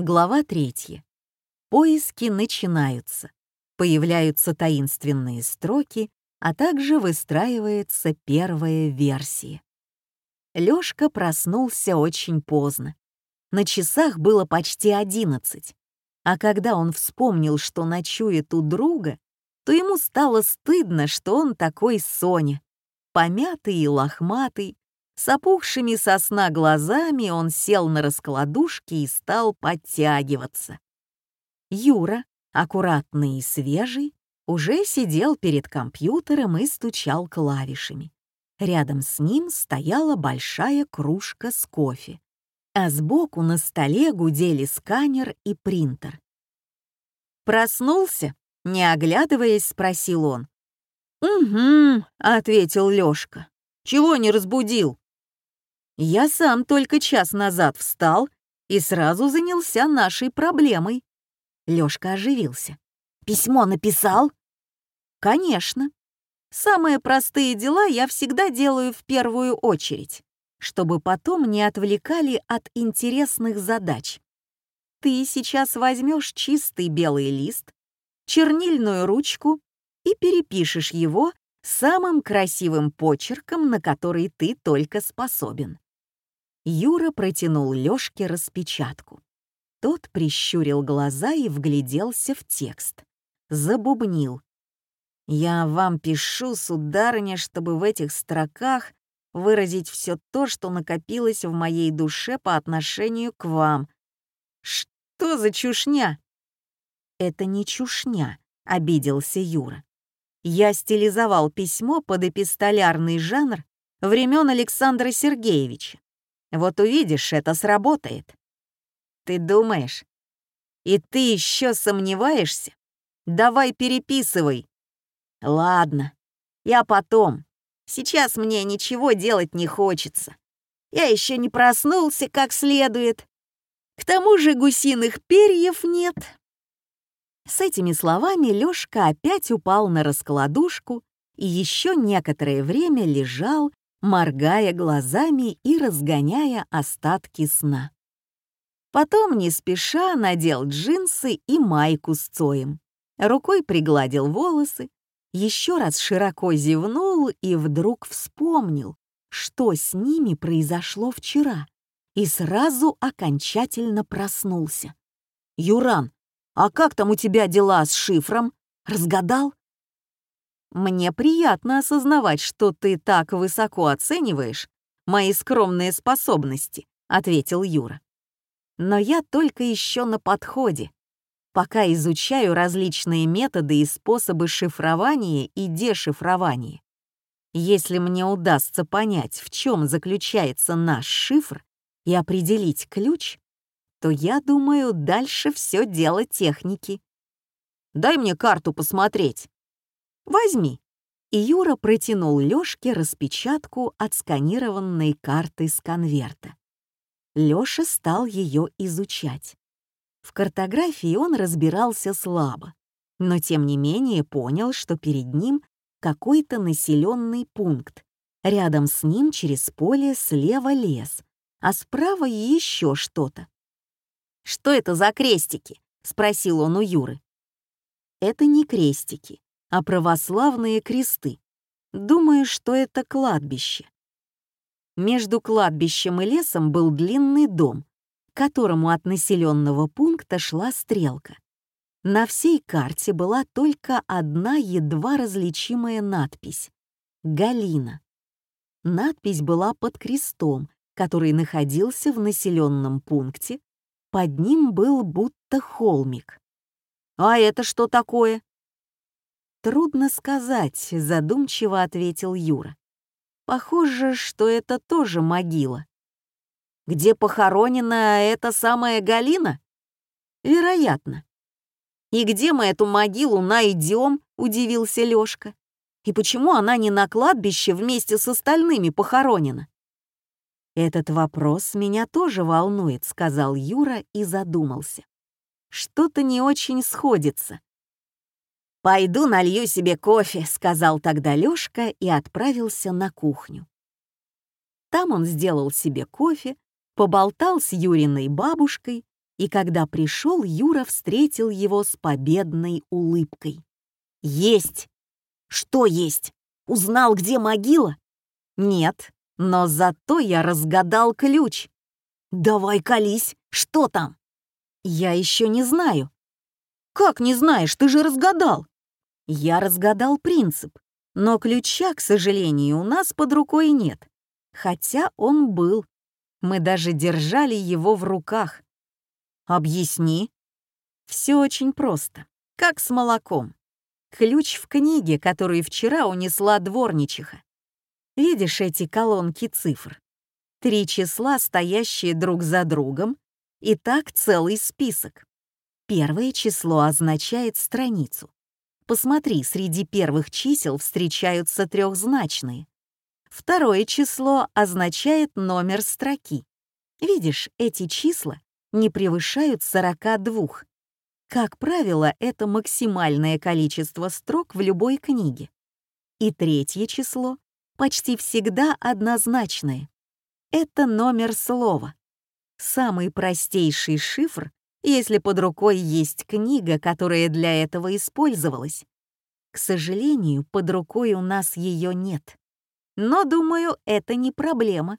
Глава третья. Поиски начинаются. Появляются таинственные строки, а также выстраивается первая версия. Лёшка проснулся очень поздно. На часах было почти одиннадцать. А когда он вспомнил, что ночует у друга, то ему стало стыдно, что он такой Соня. Помятый и лохматый, с опухшими со сна глазами он сел на раскладушке и стал подтягиваться. Юра, аккуратный и свежий, уже сидел перед компьютером и стучал клавишами. Рядом с ним стояла большая кружка с кофе, а сбоку на столе гудели сканер и принтер. «Проснулся?» — не оглядываясь, спросил он. «Угу», — ответил Лёшка. «Чего не разбудил?» Я сам только час назад встал и сразу занялся нашей проблемой. Лёшка оживился. «Письмо написал?» «Конечно. Самые простые дела я всегда делаю в первую очередь, чтобы потом не отвлекали от интересных задач. Ты сейчас возьмешь чистый белый лист, чернильную ручку и перепишешь его самым красивым почерком, на который ты только способен. Юра протянул Лёшке распечатку. Тот прищурил глаза и вгляделся в текст. Забубнил. «Я вам пишу, сударыня, чтобы в этих строках выразить все то, что накопилось в моей душе по отношению к вам. Что за чушня?» «Это не чушня», — обиделся Юра. «Я стилизовал письмо под эпистолярный жанр времен Александра Сергеевича. Вот увидишь, это сработает. Ты думаешь? И ты еще сомневаешься? Давай переписывай. Ладно, я потом. Сейчас мне ничего делать не хочется. Я еще не проснулся как следует. К тому же гусиных перьев нет. С этими словами Лёшка опять упал на раскладушку и еще некоторое время лежал, моргая глазами и разгоняя остатки сна. Потом не спеша надел джинсы и майку с цоем. Рукой пригладил волосы, еще раз широко зевнул и вдруг вспомнил, что с ними произошло вчера, и сразу окончательно проснулся. «Юран, а как там у тебя дела с шифром? Разгадал?» Мне приятно осознавать, что ты так высоко оцениваешь мои скромные способности, ответил Юра. Но я только еще на подходе. Пока изучаю различные методы и способы шифрования и дешифрования. Если мне удастся понять, в чем заключается наш шифр, и определить ключ, то я думаю, дальше все дело техники. Дай мне карту посмотреть. Возьми». И Юра протянул Лёшке распечатку отсканированной карты с конверта. Лёша стал её изучать. В картографии он разбирался слабо, но тем не менее понял, что перед ним какой-то населенный пункт. Рядом с ним через поле слева лес, а справа еще что-то. «Что это за крестики?» — спросил он у Юры. «Это не крестики а православные кресты. Думаю, что это кладбище. Между кладбищем и лесом был длинный дом, к которому от населенного пункта шла стрелка. На всей карте была только одна едва различимая надпись — «Галина». Надпись была под крестом, который находился в населенном пункте. Под ним был будто холмик. «А это что такое?» «Трудно сказать», — задумчиво ответил Юра. «Похоже, что это тоже могила». «Где похоронена эта самая Галина?» «Вероятно». «И где мы эту могилу найдем?» — удивился Лёшка. «И почему она не на кладбище вместе с остальными похоронена?» «Этот вопрос меня тоже волнует», — сказал Юра и задумался. «Что-то не очень сходится. «Пойду налью себе кофе», — сказал тогда Лёшка и отправился на кухню. Там он сделал себе кофе, поболтал с Юриной бабушкой И когда пришел, Юра встретил его с победной улыбкой. «Есть!» «Что есть? Узнал, где могила?» «Нет, но зато я разгадал ключ». «Давай колись, что там?» «Я еще не знаю». «Как не знаешь, ты же разгадал?» «Я разгадал принцип, но ключа, к сожалению, у нас под рукой нет. Хотя он был. Мы даже держали его в руках. Объясни. Все очень просто, как с молоком. Ключ в книге, которую вчера унесла дворничиха. Видишь эти колонки цифр? Три числа, стоящие друг за другом, и так целый список. Первое число означает страницу. Посмотри, среди первых чисел встречаются трехзначные. Второе число означает номер строки. Видишь, эти числа не превышают 42. Как правило, это максимальное количество строк в любой книге. И третье число почти всегда однозначное. Это номер слова. Самый простейший шифр, если под рукой есть книга, которая для этого использовалась. К сожалению, под рукой у нас ее нет. Но, думаю, это не проблема.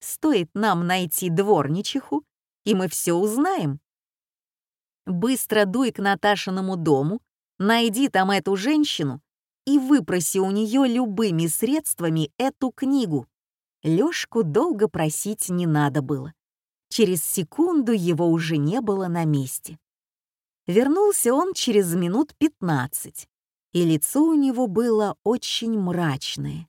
Стоит нам найти дворничиху, и мы все узнаем. Быстро дуй к Наташиному дому, найди там эту женщину и выпроси у нее любыми средствами эту книгу. Лёшку долго просить не надо было. Через секунду его уже не было на месте. Вернулся он через минут пятнадцать, и лицо у него было очень мрачное.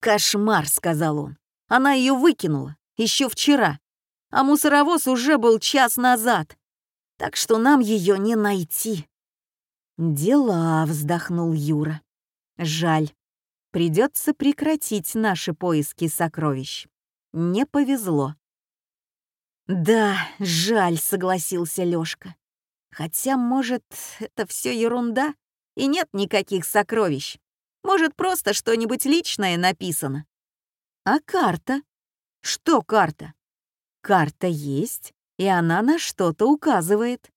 «Кошмар», — сказал он. «Она ее выкинула, еще вчера, а мусоровоз уже был час назад так что нам ее не найти». «Дела», — вздохнул Юра. «Жаль. Придется прекратить наши поиски сокровищ. Не повезло». «Да, жаль», — согласился Лёшка. «Хотя, может, это все ерунда, и нет никаких сокровищ. Может, просто что-нибудь личное написано». «А карта?» «Что карта?» «Карта есть, и она на что-то указывает.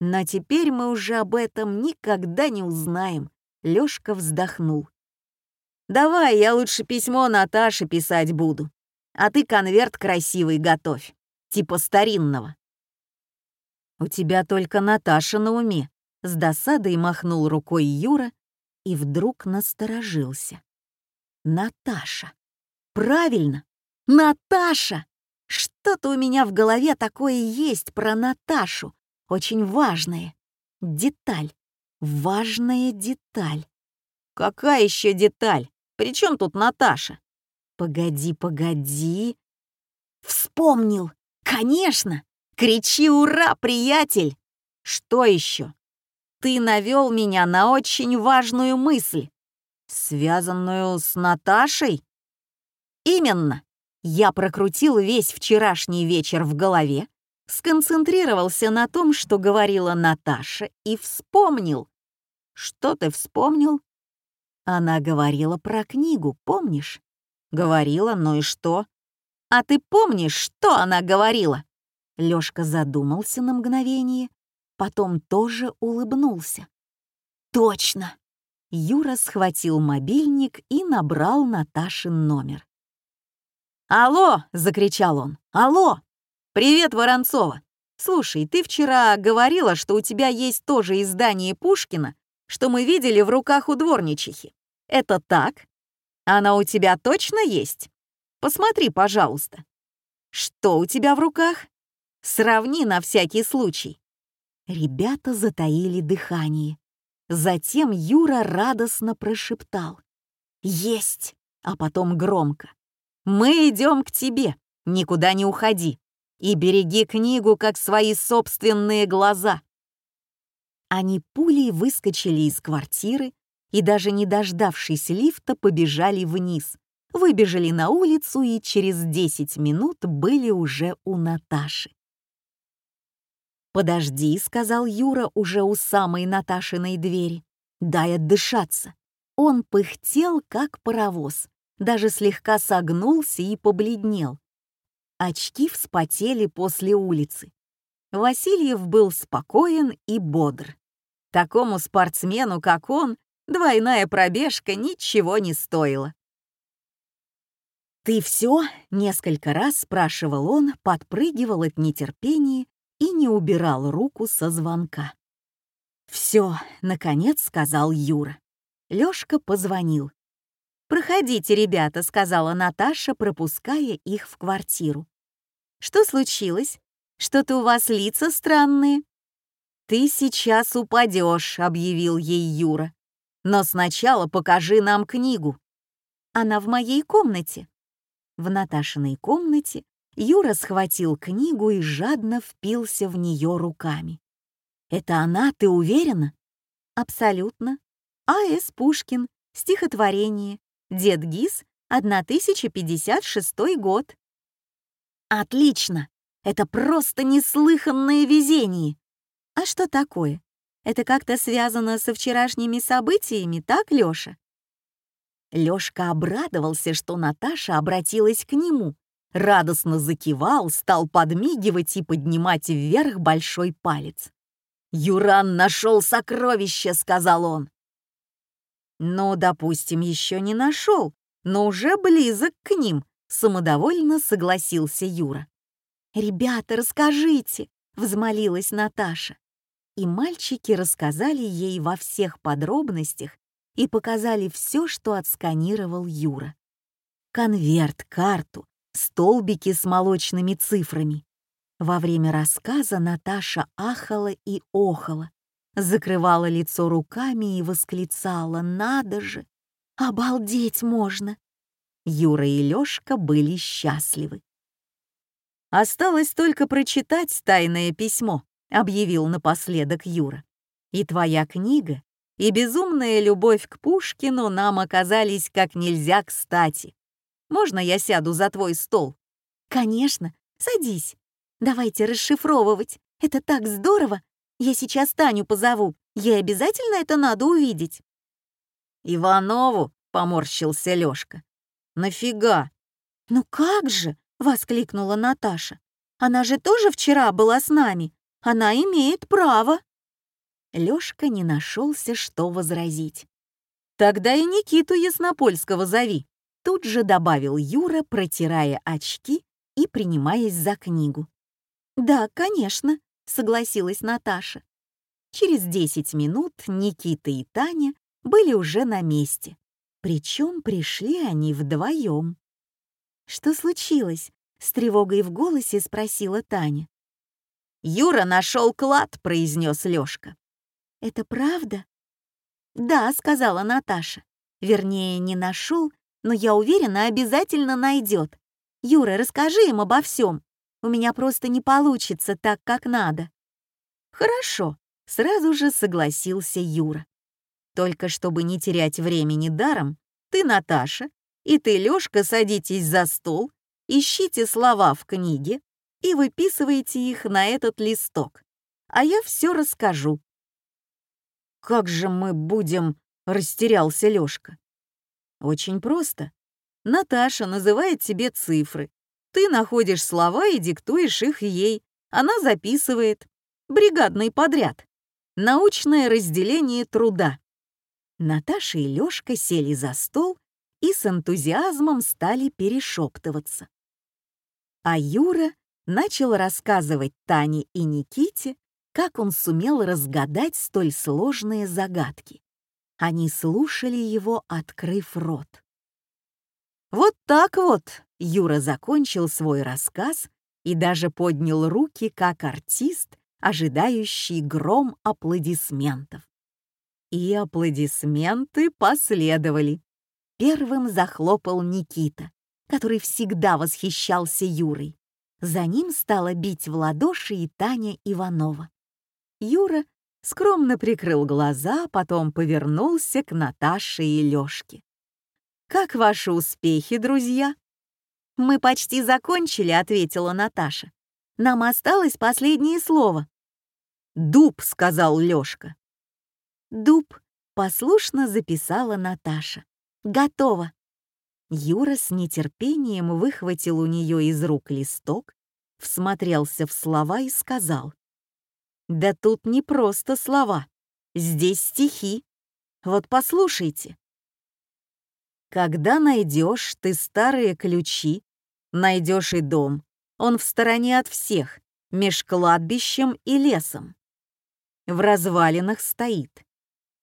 Но теперь мы уже об этом никогда не узнаем. Лёшка вздохнул. «Давай, я лучше письмо Наташе писать буду, а ты конверт красивый готовь, типа старинного». «У тебя только Наташа на уме», — с досадой махнул рукой Юра и вдруг насторожился. «Наташа! Правильно! Наташа!» Что-то у меня в голове такое есть про Наташу. Очень важная. Деталь. Важная деталь. Какая еще деталь? При чем тут Наташа? Погоди, погоди. Вспомнил. Конечно. Кричи «Ура, приятель!» Что еще? Ты навел меня на очень важную мысль, связанную с Наташей? Именно. Я прокрутил весь вчерашний вечер в голове, сконцентрировался на том, что говорила Наташа, и вспомнил. Что ты вспомнил? Она говорила про книгу, помнишь? Говорила, ну и что? А ты помнишь, что она говорила? Лёшка задумался на мгновение, потом тоже улыбнулся. Точно! Юра схватил мобильник и набрал Наташин номер. «Алло!» — закричал он. «Алло! Привет, Воронцова! Слушай, ты вчера говорила, что у тебя есть тоже издание Пушкина, что мы видели в руках у дворничихи. Это так? Она у тебя точно есть? Посмотри, пожалуйста. Что у тебя в руках? Сравни на всякий случай». Ребята затаили дыхание. Затем Юра радостно прошептал. «Есть!» а потом громко. Мы идем к тебе, никуда не уходи. И береги книгу, как свои собственные глаза. Они пулей выскочили из квартиры и, даже не дождавшись лифта, побежали вниз, выбежали на улицу и через 10 минут были уже у Наташи. «Подожди», — сказал Юра уже у самой Наташиной двери. «Дай отдышаться». Он пыхтел, как паровоз даже слегка согнулся и побледнел. Очки вспотели после улицы. Васильев был спокоен и бодр. Такому спортсмену, как он, двойная пробежка ничего не стоила. «Ты все?» — несколько раз спрашивал он, подпрыгивал от нетерпения и не убирал руку со звонка. «Все», — наконец сказал Юра. Лёшка позвонил. «Проходите, ребята», — сказала Наташа, пропуская их в квартиру. «Что случилось? Что-то у вас лица странные?» «Ты сейчас упадешь», — объявил ей Юра. «Но сначала покажи нам книгу». «Она в моей комнате». В Наташиной комнате Юра схватил книгу и жадно впился в нее руками. «Это она, ты уверена?» «Абсолютно. А.С. Пушкин. Стихотворение. Дед Гис. 1056 год». «Отлично! Это просто неслыханное везение!» «А что такое? Это как-то связано со вчерашними событиями, так, Лёша?» Лёшка обрадовался, что Наташа обратилась к нему, радостно закивал, стал подмигивать и поднимать вверх большой палец. «Юран нашел сокровище», — сказал он. «Ну, допустим, еще не нашел, но уже близок к ним», — самодовольно согласился Юра. «Ребята, расскажите», — взмолилась Наташа. И мальчики рассказали ей во всех подробностях и показали все, что отсканировал Юра. Конверт, карту, столбики с молочными цифрами. Во время рассказа Наташа ахала и охала, закрывала лицо руками и восклицала «Надо же! Обалдеть можно!» Юра и Лёшка были счастливы. «Осталось только прочитать тайное письмо», — объявил напоследок Юра. «И твоя книга и безумная любовь к Пушкину нам оказались как нельзя кстати. Можно я сяду за твой стол?» «Конечно, садись. Давайте расшифровывать. Это так здорово. Я сейчас Таню позову. Ей обязательно это надо увидеть». «Иванову?» — поморщился Лёшка. «Нафига?» «Ну как же?» — воскликнула Наташа. «Она же тоже вчера была с нами. Она имеет право». Лёшка не нашелся, что возразить. «Тогда и Никиту Яснопольского зови», — тут же добавил Юра, протирая очки и принимаясь за книгу. «Да, конечно», — согласилась Наташа. Через десять минут Никита и Таня были уже на месте. Причем пришли они вдвоем. «Что случилось?» — с тревогой в голосе спросила Таня. «Юра нашел клад», — произнес Лёшка. Это правда?» «Да», — сказала Наташа. «Вернее, не нашел, но я уверена, обязательно найдет. Юра, расскажи им обо всем. У меня просто не получится так, как надо». «Хорошо», — сразу же согласился Юра. «Только чтобы не терять времени даром, ты, Наташа, и ты, Лёшка, садитесь за стол, ищите слова в книге и выписывайте их на этот листок, а я все расскажу. «Как же мы будем...» — растерялся Лёшка. «Очень просто. Наташа называет тебе цифры. Ты находишь слова и диктуешь их ей. Она записывает. Бригадный подряд. Научное разделение труда». Наташа и Лёшка сели за стол и с энтузиазмом стали перешептываться. А Юра начал рассказывать Тане и Никите как он сумел разгадать столь сложные загадки. Они слушали его, открыв рот. Вот так вот Юра закончил свой рассказ и даже поднял руки, как артист, ожидающий гром аплодисментов. И аплодисменты последовали. Первым захлопал Никита, который всегда восхищался Юрой. За ним стала бить в ладоши и Таня Иванова. Юра скромно прикрыл глаза, потом повернулся к Наташе и Лёшке. «Как ваши успехи, друзья?» «Мы почти закончили», — ответила Наташа. «Нам осталось последнее слово». «Дуб», — сказал Лёшка. «Дуб», — послушно записала Наташа. «Готово». Юра с нетерпением выхватил у нее из рук листок, всмотрелся в слова и сказал. «Да тут не просто слова, здесь стихи. Вот послушайте. Когда найдешь ты старые ключи, найдешь и дом, он в стороне от всех, меж кладбищем и лесом. В развалинах стоит.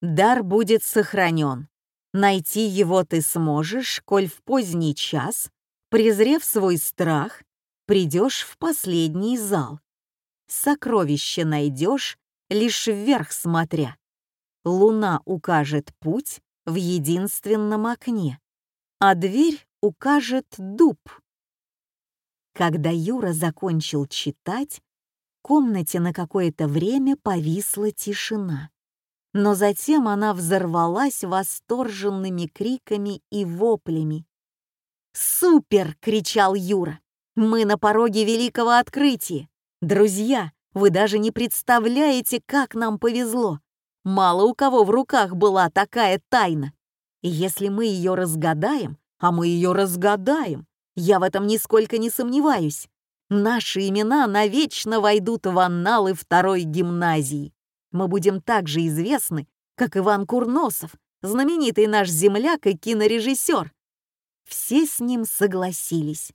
Дар будет сохранен. Найти его ты сможешь, коль в поздний час, презрев свой страх, придешь в последний зал. Сокровище найдешь, лишь вверх смотря. Луна укажет путь в единственном окне, а дверь укажет дуб. Когда Юра закончил читать, в комнате на какое-то время повисла тишина. Но затем она взорвалась восторженными криками и воплями. «Супер!» — кричал Юра. «Мы на пороге великого открытия! Друзья, вы даже не представляете, как нам повезло! Мало у кого в руках была такая тайна! И если мы ее разгадаем, а мы ее разгадаем, я в этом нисколько не сомневаюсь. Наши имена навечно войдут в анналы второй гимназии. Мы будем так же известны, как Иван Курносов, знаменитый наш земляк и кинорежиссер. Все с ним согласились.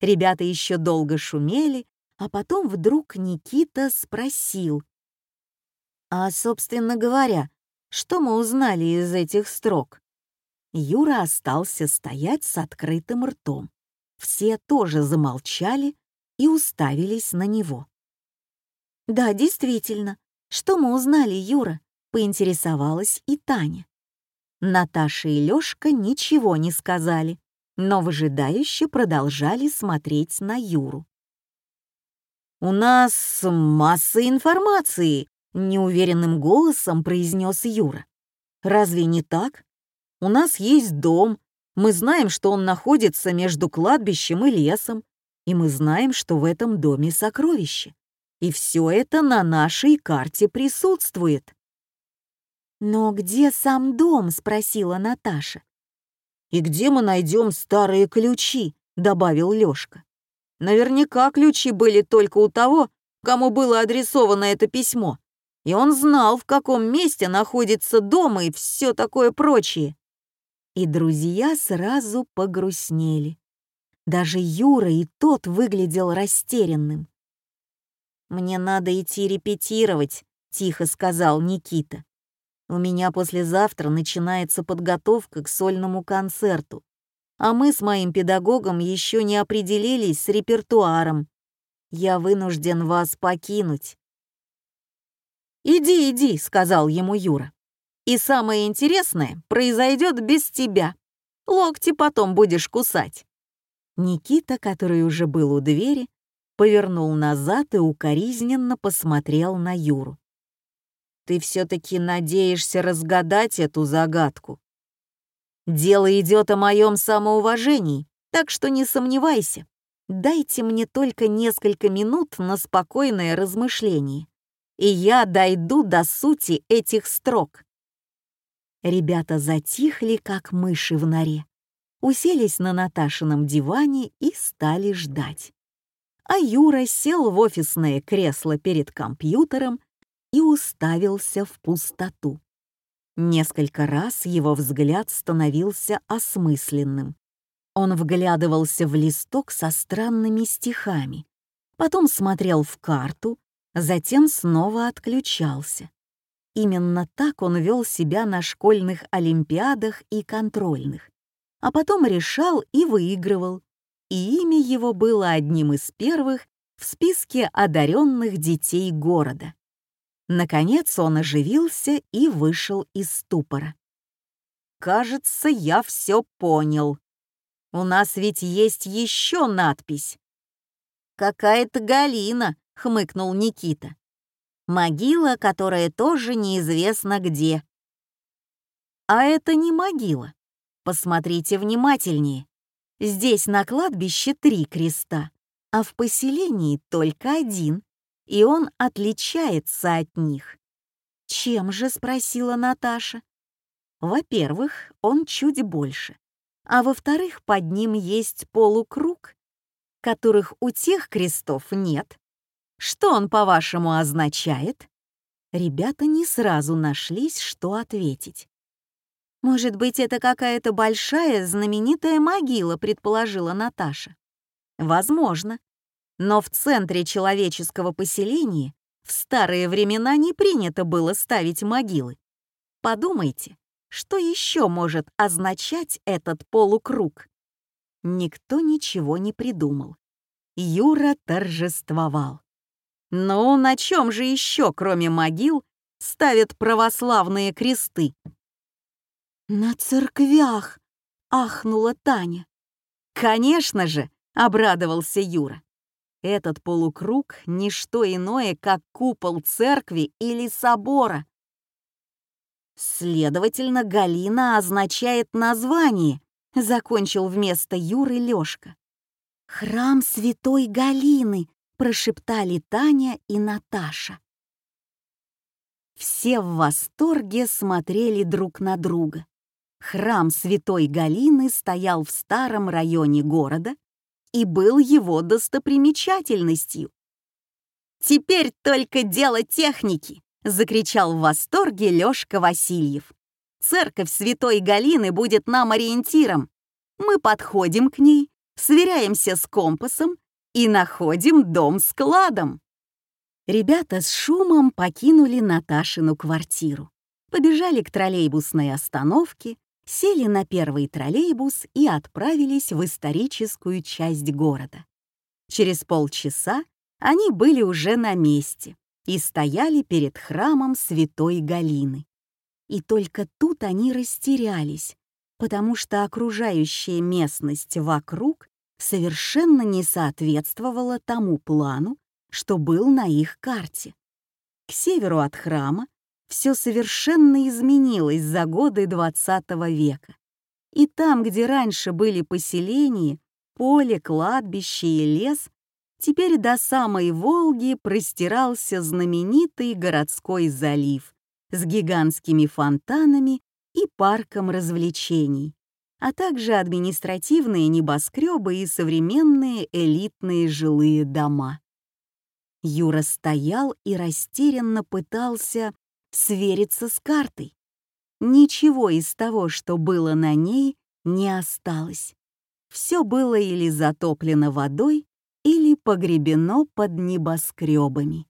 Ребята еще долго шумели, а потом вдруг Никита спросил. «А, собственно говоря, что мы узнали из этих строк?» Юра остался стоять с открытым ртом все тоже замолчали и уставились на него. «Да, действительно, что мы узнали, Юра?» — поинтересовалась и Таня. Наташа и Лёшка ничего не сказали, но выжидающе продолжали смотреть на Юру. «У нас масса информации», — неуверенным голосом произнес Юра. «Разве не так? У нас есть дом, мы знаем, что он находится между кладбищем и лесом, и мы знаем, что в этом доме сокровище. И все это на нашей карте присутствует. «Но где сам дом?» — спросила Наташа. «И где мы найдем старые ключи?» — добавил Лёшка. «Наверняка ключи были только у того, кому было адресовано это письмо, и он знал, в каком месте находится дом и все такое прочее и друзья сразу погрустнели. Даже Юра и тот выглядел растерянным. «Мне надо идти репетировать», — тихо сказал Никита. «У меня послезавтра начинается подготовка к сольному концерту, а мы с моим педагогом еще не определились с репертуаром. Я вынужден вас покинуть». «Иди, иди», — сказал ему Юра. И самое интересное произойдет без тебя. Локти потом будешь кусать». Никита, который уже был у двери, повернул назад и укоризненно посмотрел на Юру. «Ты все-таки надеешься разгадать эту загадку? Дело идет о моем самоуважении, так что не сомневайся. Дайте мне только несколько минут на спокойное размышление, и я дойду до сути этих строк. Ребята затихли, как мыши в норе, уселись на Наташином диване и стали ждать. А Юра сел в офисное кресло перед компьютером и уставился в пустоту. Несколько раз его взгляд становился осмысленным. Он вглядывался в листок со странными стихами, потом смотрел в карту, затем снова отключался. Именно так он вел себя на школьных олимпиадах и контрольных, а потом решал и выигрывал, и имя его было одним из первых в списке одаренных детей города. Наконец он оживился и вышел из ступора. «Кажется, я все понял. У нас ведь есть еще надпись». «Какая-то Галина», — хмыкнул Никита. Могила, которая тоже неизвестно где. А это не могила. Посмотрите внимательнее. Здесь на кладбище три креста, а в поселении только один, и он отличается от них. «Чем же?» — спросила Наташа. «Во-первых, он чуть больше. а во-вторых, под ним есть полукруг, которых у тех крестов нет. Что он, по-вашему, означает? Ребята не сразу нашлись, что ответить. «Может быть, это какая-то большая знаменитая могила», — предположила Наташа. «Возможно. Но в центре человеческого поселения в старые времена не принято было ставить могилы. Подумайте, что еще может означать этот полукруг? Никто ничего не придумал. Юра торжествовал. Ну, на чем же еще, кроме могил, ставят православные кресты? На церквях, ахнула Таня. Конечно же, обрадовался Юра. Этот полукруг — не что иное, как купол церкви или собора. Следовательно, Галина означает название, закончил вместо Юры Лёшка. «Храм святой Галины», — прошептали Таня и Наташа. Все в восторге смотрели друг на друга. Храм святой Галины стоял в старом районе города и был его достопримечательностью. «Теперь только дело техники!» — закричал в восторге Лёшка Васильев. «Церковь Святой Галины будет нам ориентиром. Мы подходим к ней, сверяемся с компасом и находим дом с кладом». Ребята с шумом покинули Наташину квартиру, побежали к троллейбусной остановке, сели на первый троллейбус и отправились в историческую часть города. Через полчаса они были уже на месте и стояли перед храмом святой Галины. И только тут они растерялись, потому что окружающая местность вокруг совершенно не соответствовала тому плану, что был на их карте. К северу от храма все совершенно изменилось за годы XX века. И там, где раньше были поселения, поле, кладбище и лес, Теперь до самой Волги простирался знаменитый городской залив с гигантскими фонтанами и парком развлечений, а также административные небоскребы и современные элитные жилые дома. Юра стоял и растерянно пытался свериться с картой. Ничего из того, что было на ней, не осталось. Все было или затоплено водой, или погребено под небоскребами.